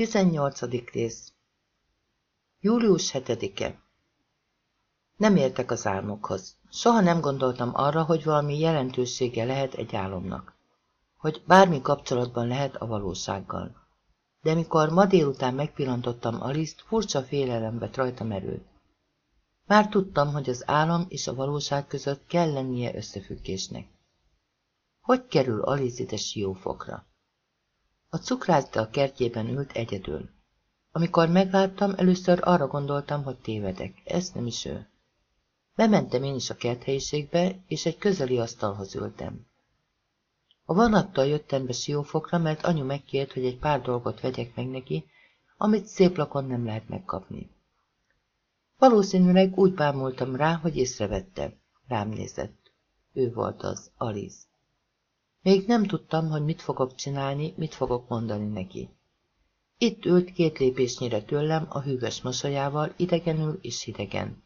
18. rész Július 7-e Nem értek az álmokhoz. Soha nem gondoltam arra, hogy valami jelentősége lehet egy álomnak. Hogy bármi kapcsolatban lehet a valósággal. De mikor ma délután megpillantottam Alice-t, furcsa félelem vett rajtam. Már tudtam, hogy az álom és a valóság között kell lennie összefüggésnek. Hogy kerül Alice ide siófokra? A cukrászda a kertjében ült egyedül. Amikor megláttam, először arra gondoltam, hogy tévedek. Ez nem is ő. Bementem én is a kerthelyiségbe, és egy közeli asztalhoz ültem. A vonattal jöttem be siófokra, mert anyu megkért, hogy egy pár dolgot vegyek meg neki, amit szép lakon nem lehet megkapni. Valószínűleg úgy bámultam rá, hogy észrevette. Rám nézett. Ő volt az, Alice. Még nem tudtam, hogy mit fogok csinálni, mit fogok mondani neki. Itt ült két lépésnyire tőlem a hűvös mosolyával, idegenül és hidegen.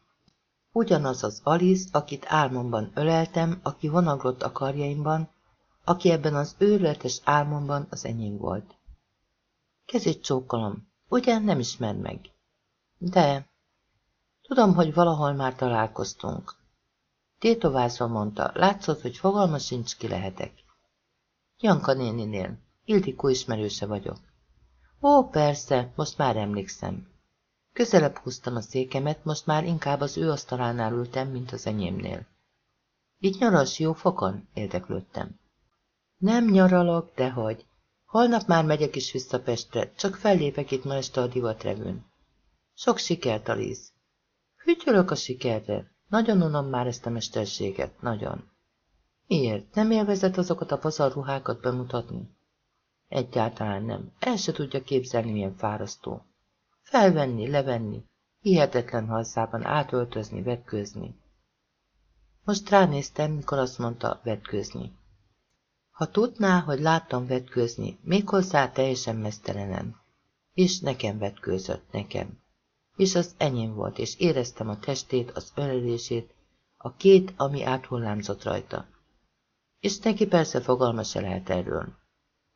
Ugyanaz az Alice, akit álmomban öleltem, aki vonaglott a karjaimban, aki ebben az őrületes álmomban az enyém volt. Kezét csókolom, ugye nem ismer meg? De, tudom, hogy valahol már találkoztunk. Tétovázva mondta, látszott, hogy fogalma sincs, ki lehetek. Janka néninél. Ildikó ismerőse vagyok. Ó, persze, most már emlékszem. Közelebb húztam a székemet, most már inkább az ő asztalánál ültem, mint az enyémnél. Így nyaralsz jó fokon? érdeklődtem. Nem nyaralok, dehogy. Holnap már megyek is vissza Pestre, csak fellépek itt ma este a divatrevőn. Sok sikert, Aliz. Hütyölök a sikerre. Nagyon unom már ezt a mesterséget, nagyon. Miért? Nem élvezett azokat a pazar ruhákat bemutatni? Egyáltalán nem. El se tudja képzelni, milyen fárasztó. Felvenni, levenni, hihetetlen halszában átöltözni, vetkőzni. Most ránéztem, mikor azt mondta vetkőzni. Ha tudná, hogy láttam vetkőzni, méghozzá teljesen mesztelenen. És nekem vetkőzött, nekem. És az enyém volt, és éreztem a testét, az ölelését, a két, ami áthullámzott rajta. És neki persze fogalma se lehet erről.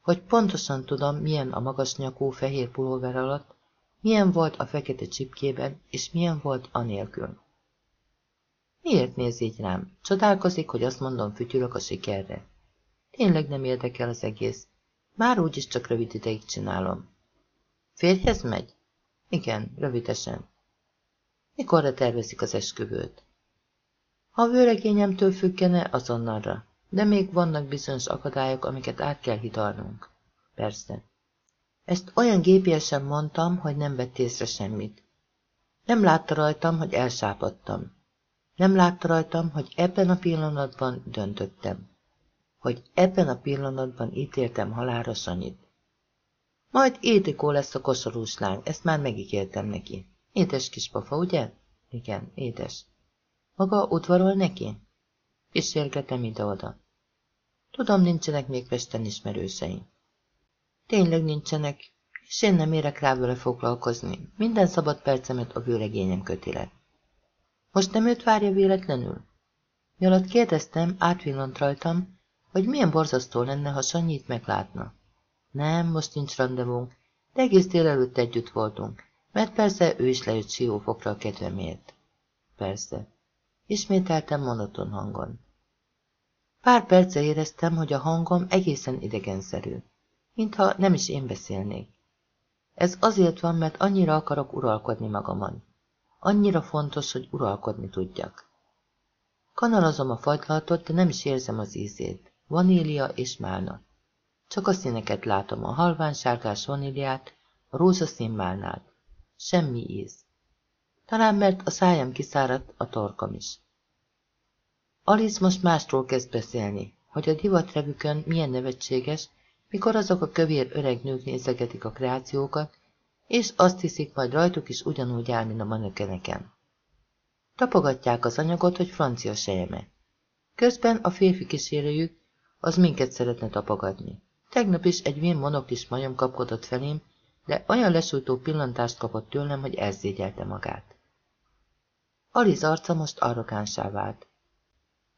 Hogy pontosan tudom, milyen a magas nyakú fehér pulóver alatt, milyen volt a fekete csipkében, és milyen volt anélkül. Miért néz így rám? Csodálkozik, hogy azt mondom, fütyülök a sikerre. Tényleg nem érdekel az egész. Már úgyis csak rövid ideig csinálom. Férjhez megy? Igen, rövidesen. Mikorra tervezik az esküvőt? Ha a vőlegényemtől függene, azonnalra. De még vannak bizonyos akadályok, amiket át kell hidalnunk. Persze. Ezt olyan gépiesen mondtam, hogy nem vett észre semmit. Nem látta rajtam, hogy elsápadtam. Nem látta rajtam, hogy ebben a pillanatban döntöttem. Hogy ebben a pillanatban ítéltem halára Sanyit. Majd Édikó lesz a kosorús lány, ezt már megígértem neki. Édes kispafa, ugye? Igen, édes. Maga udvarol neki? Kísérgetem ide-oda. Tudom, nincsenek még Pesten ismerőseim. Tényleg nincsenek, és én nem érek rá vele foglalkozni. Minden szabad percemet a vőlegényem köti le. Most nem őt várja véletlenül? Miatt kérdeztem, átvillant rajtam, hogy milyen borzasztó lenne, ha Sanyit meglátna. Nem, most nincs rendezvunk, de egész délelőtt együtt voltunk, mert persze ő is lejött siófokra a kedvemért. Persze. Ismételtem monoton hangon. Pár perce éreztem, hogy a hangom egészen idegenszerű, mintha nem is én beszélnék. Ez azért van, mert annyira akarok uralkodni magamon. Annyira fontos, hogy uralkodni tudjak. Kanalazom a fagylaltot, de nem is érzem az ízét. Vanília és málna. Csak a színeket látom, a halvány sárgás vaníliát, a rózsaszín málnát. Semmi íz. Talán mert a szájam kiszáradt, a torkom is. Alice most másról kezd beszélni, hogy a divatrevükön milyen nevetséges, mikor azok a kövér öreg nők nézegetik a kreációkat, és azt hiszik, majd rajtuk is ugyanúgy áll, mint a manökeneken. Tapogatják az anyagot, hogy francia sejeme. Közben a férfi kísérőjük az minket szeretne tapogatni. Tegnap is egy vén monoklis majom kapkodott felém, de olyan lesújtó pillantást kapott tőlem, hogy elszégyelte magát. Aliz arca most arrogánsá vált.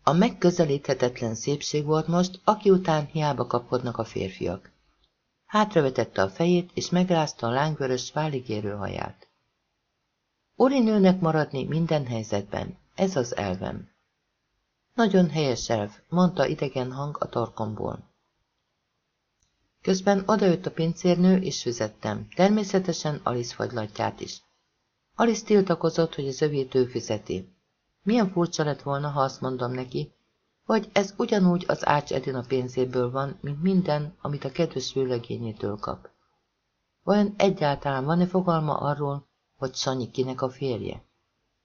A megközelíthetetlen szépség volt most, aki után hiába kapkodnak a férfiak. Hátravetette a fejét, és megrázta a lángvörös, váligérő haját. nőnek maradni minden helyzetben, ez az elvem. Nagyon helyes elv, mondta idegen hang a torkomból. Közben odajött a pincérnő, és fizettem, természetesen Alice fagylatját is. Alice tiltakozott, hogy az övét ő fizeti. Milyen furcsa lett volna, ha azt mondom neki, vagy ez ugyanúgy az Ács Edina pénzéből van, mint minden, amit a kedves vőlegényétől kap. Vajon egyáltalán van-e fogalma arról, hogy Sanyi kinek a férje?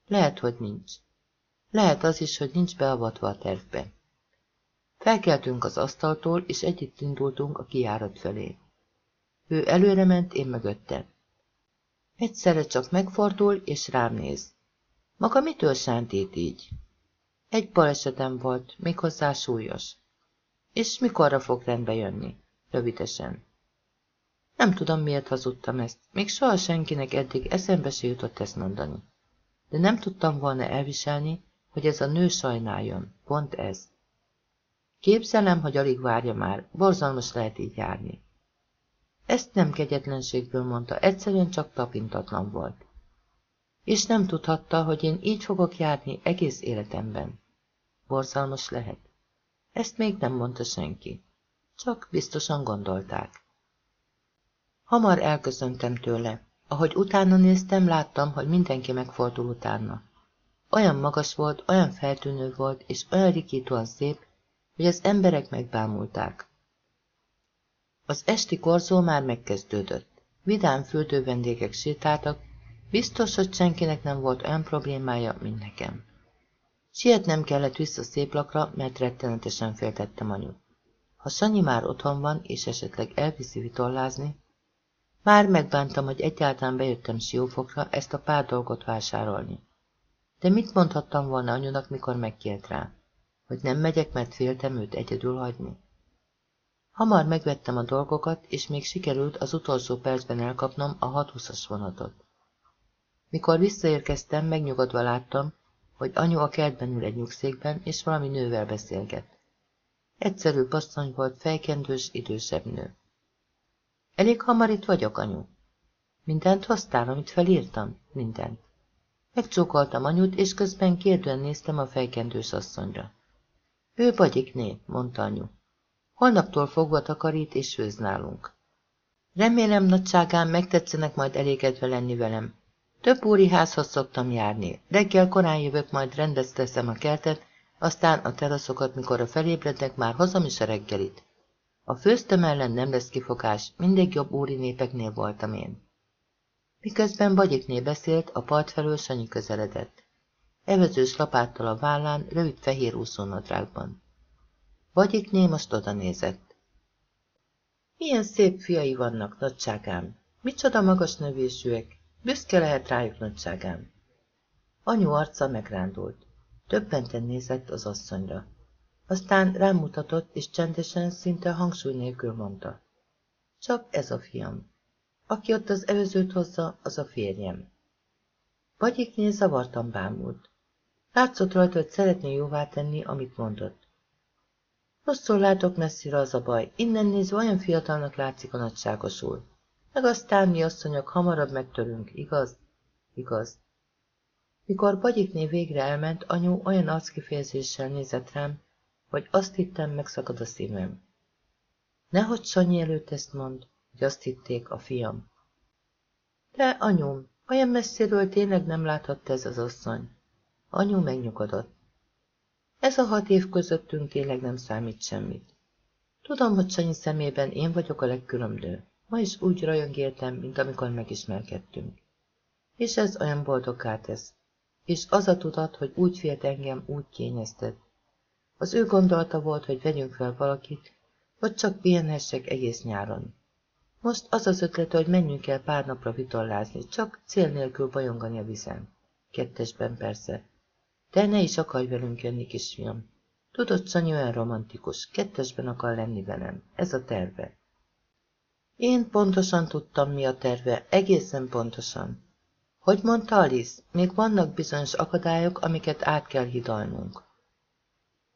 Lehet, hogy nincs. Lehet az is, hogy nincs beavatva a tervbe. Felkeltünk az asztaltól, és együtt indultunk a kijárat felé. Ő előre ment, én mögötte. Egyszerre csak megfordul, és rám néz. Maga mitől sántít így? Egy balesetem volt, méghozzá súlyos. És mikorra fog rendbe jönni? Rövidesen. Nem tudom, miért hazudtam ezt. Még soha senkinek eddig eszembe se jutott ezt mondani. De nem tudtam volna elviselni, hogy ez a nő sajnáljon. Pont ez. Képzelem, hogy alig várja már, borzalmas lehet így járni. Ezt nem kegyetlenségből mondta, egyszerűen csak tapintatlan volt. És nem tudhatta, hogy én így fogok járni egész életemben. Borzalmas lehet. Ezt még nem mondta senki. Csak biztosan gondolták. Hamar elköszöntem tőle. Ahogy utána néztem, láttam, hogy mindenki megfordul utána. Olyan magas volt, olyan feltűnő volt, és olyan rikítóan szép, hogy az emberek megbámulták. Az esti korzó már megkezdődött. Vidám fürdő vendégek sétáltak, biztos, hogy senkinek nem volt olyan problémája, mint nekem. Sietnem kellett vissza szép lakra, mert rettenetesen féltettem anyut. Ha Sanyi már otthon van, és esetleg elviszi vitorlázni, már megbántam, hogy egyáltalán bejöttem Siófokra ezt a pár dolgot vásárolni. De mit mondhattam volna anyunak, mikor megkért rá? Hogy nem megyek, mert féltem őt egyedül hagyni? Hamar megvettem a dolgokat, és még sikerült az utolsó percben elkapnom a 620-as vonatot. Mikor visszaérkeztem, megnyugodva láttam, hogy anyu a kertben ül egy nyugszékben, és valami nővel beszélget. Egyszerű passzony volt, fejkendős, idősebb nő. Elég hamar itt vagyok, anyu. Mindent hoztál, amit felírtam? Mindent. Megcsókoltam anyut, és közben kérdően néztem a fejkendős asszonyra. Ő né, mondta anyu. Holnaptól fogva takarít és főz nálunk. Remélem, nagyságán megtetszenek majd elégedve lenni velem. Több úri házhoz szoktam járni. Reggel korán jövök, majd rendezteszem a kertet, aztán a teraszokat, mikor a felébrednek, már hozom is a reggelit. A főztem ellen nem lesz kifogás, mindig jobb úri népeknél voltam én. Miközben Bagyikné beszélt, a part felől Sanyi közeledett. Evezős lapáttal a vállán, rövid fehér úszónadrágban. Bagyikné most oda nézett. Milyen szép fiai vannak, nagyságám! Micsoda magas növésűek! Büszke lehet rájuk, nagyságám! Anyu arca megrándult. Többenten nézett az asszonyra. Aztán rám mutatott, és csendesen, szinte hangsúly nélkül mondta. Csak ez a fiam. Aki ott az előzőt hozza, az a férjem. Vagyiknél zavartan bámult. Látszott rajta, hogy szeretné jóvá tenni, amit mondott. Rosszul látok messzire az a baj, innen nézve olyan fiatalnak látszik a nagyságosul. Meg aztán mi asszonyok hamarabb megtörünk, igaz? Igaz. Mikor Bagyikné végre elment, anyu olyan arckifejezéssel nézett rám, hogy azt hittem, megszakad a szívem. Nehogy Sanyi előtt ezt mond, hogy azt hitték a fiam. De, anyum, olyan messziről tényleg nem láthatta ez az asszony. Anyu megnyugodott. Ez a hat év közöttünk tényleg nem számít semmit. Tudom, hogy Sanyi szemében én vagyok a legkülönböző. Ma is úgy rajongéltem, mint amikor megismerkedtünk. És ez olyan boldoggá tesz. És az a tudat, hogy úgy félt engem, úgy kényeztet. Az ő gondolata volt, hogy vegyünk fel valakit, vagy csak pihenhessek egész nyáron. Most az az ötlet, hogy menjünk el pár napra vitorlázni, csak cél nélkül bajongani a vizen. Kettesben persze. De ne is akarj velünk jönni, kisfiam. Tudod, Sanyi olyan romantikus, kettesben akar lenni velem. Ez a terve. Én pontosan tudtam, mi a terve, egészen pontosan. Hogy mondta Alice, még vannak bizonyos akadályok, amiket át kell hidalnunk.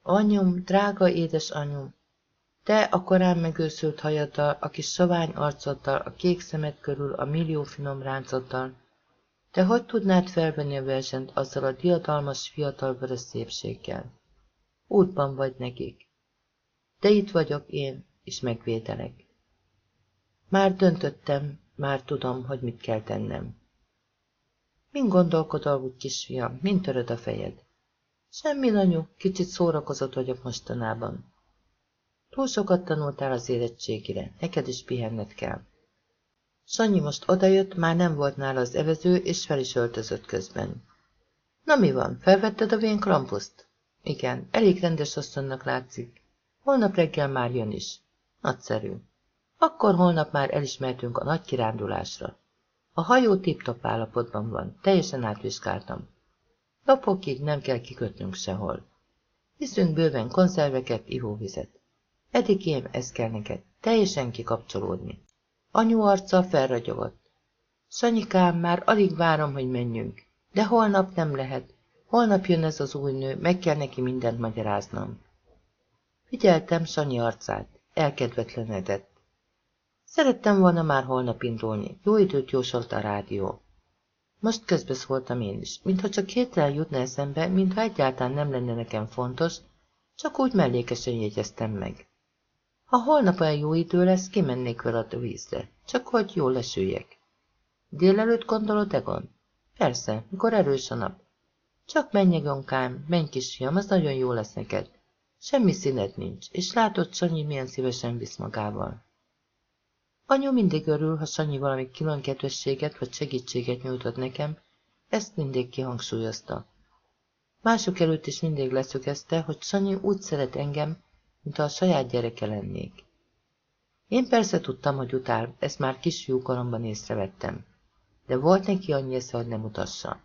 Anyum, drága édes anyum, Te a korán megőszült hajaddal, a kis sovány arcoddal, a kék szemed körül, a millió finom ráncoddal, te hogy tudnád felvenni a versenyt azzal a diadalmas fiatal vörös szépséggel? Útban vagy nekik. De itt vagyok én, és megvédelek. Már döntöttem, már tudom, hogy mit kell tennem. Min gondolkodol, úgy kisfiam, mint töröd a fejed? Semmi, anyu, kicsit szórakozott vagyok mostanában. Túl sokat tanultál az érettségire, neked is pihenned kell. Sanyi most odajött, már nem volt nála az evező, és fel is öltözött közben. Na mi van, felvetted a vén krampuszt? Igen, elég rendes asszonynak látszik. Holnap reggel már jön is. Nagyszerű. Akkor holnap már elismertünk a nagy kirándulásra. A hajó tip-top állapotban van, teljesen átvizsgáltam. Napokig nem kell kikötnünk sehol. Viszünk bőven konzerveket, ivóvizet. Edikém, ez kell neked, teljesen kikapcsolódni. Anyu arca felragyogott. Szanyikám, már alig várom, hogy menjünk. De holnap nem lehet. Holnap jön ez az új nő, meg kell neki mindent magyaráznom. Figyeltem Sanyi arcát. Elkedvetlenedett. Szerettem volna már holnap indulni. Jó időt jósolt a rádió. Most közbeszóltam én is, mintha csak héttel jutna eszembe, mintha egyáltalán nem lenne nekem fontos, csak úgy mellékesen jegyeztem meg. Ha holnap olyan jó idő lesz, kimennék vele a vízre, csak hogy jól lesüljek. Délelőtt gondolod, Egon? Persze, mikor erős a nap. Csak menj, Egonkám, menj kisfiam, az nagyon jó lesz neked. Semmi színed nincs, és látod, Sanyi milyen szívesen visz magával. Anyu mindig örül, ha Sanyi valami külön kedvességet vagy segítséget nyújtott nekem, ezt mindig kihangsúlyozta. Mások előtt is mindig leszögezte, hogy Sanyi úgy szeret engem, mint a saját gyereke lennék. Én persze tudtam, hogy utál, ezt már kisfiúkoromban észrevettem, de volt neki annyi esze, hogy nem utassa.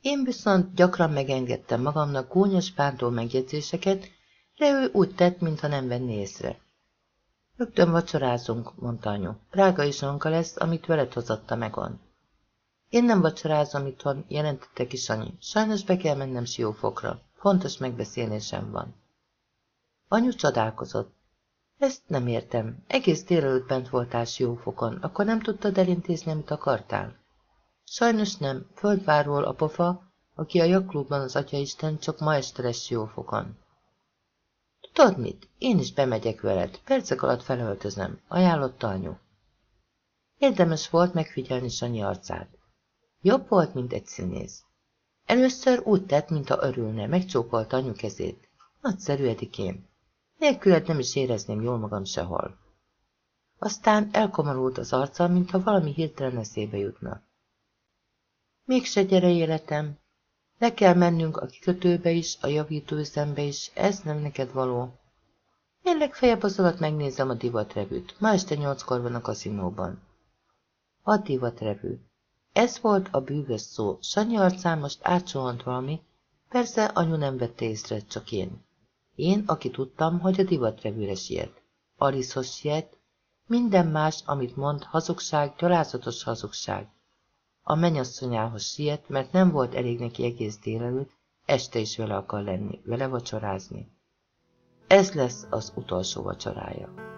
Én viszont gyakran megengedtem magamnak gúnyos pántól megjegyzéseket, de ő úgy tett, mintha nem venné észre. Rögtön vacsorázunk, mondta anyu. Drága izsonka lesz, amit veled hozatta megon. Én nem vacsorázom itthon, jelentette kis. Sajnos be kell mennem siófokra. Fontos megbeszélésem van. Anyu csodálkozott. Ezt nem értem. Egész délelőtt bent voltál siófokon, akkor nem tudtad elintézni, amit akartál? Sajnos nem. Földvárról a pofa, aki a jakklubban az atyaisten, csak ma este lesz siófokon. Tudod mit? Én is bemegyek veled. Percek alatt felöltözem. Ajánlotta anyu. Érdemes volt megfigyelni Sanyi arcát. Jobb volt, mint egy színész. Először úgy tett, mintha örülne, megcsókolta anyu kezét. Nagyszerű, Edikém. Nélküled nem is érezném jól magam sehol. Aztán elkomorult az arca, mintha valami hirtelen eszébe jutna. Mégse gyere életem, le kell mennünk a kikötőbe is, a javítóüzembe is, ez nem neked való. Én legfeljebb az alatt megnézem a divatrevűt. Ma este nyolckor van a kaszinóban. A divatrevű. Ez volt a bűvös szó. Sanyi arcán most átsohant valami, persze anyu nem vette észre, csak én. Én, aki tudtam, hogy a divatrevűre siet. Alicehoz siet, minden más, amit mond, hazugság, gyalázatos hazugság. A menyasszonyához siet, mert nem volt elég neki egész délelőtt, este is vele akar lenni, vele vacsorázni. Ez lesz az utolsó vacsorája.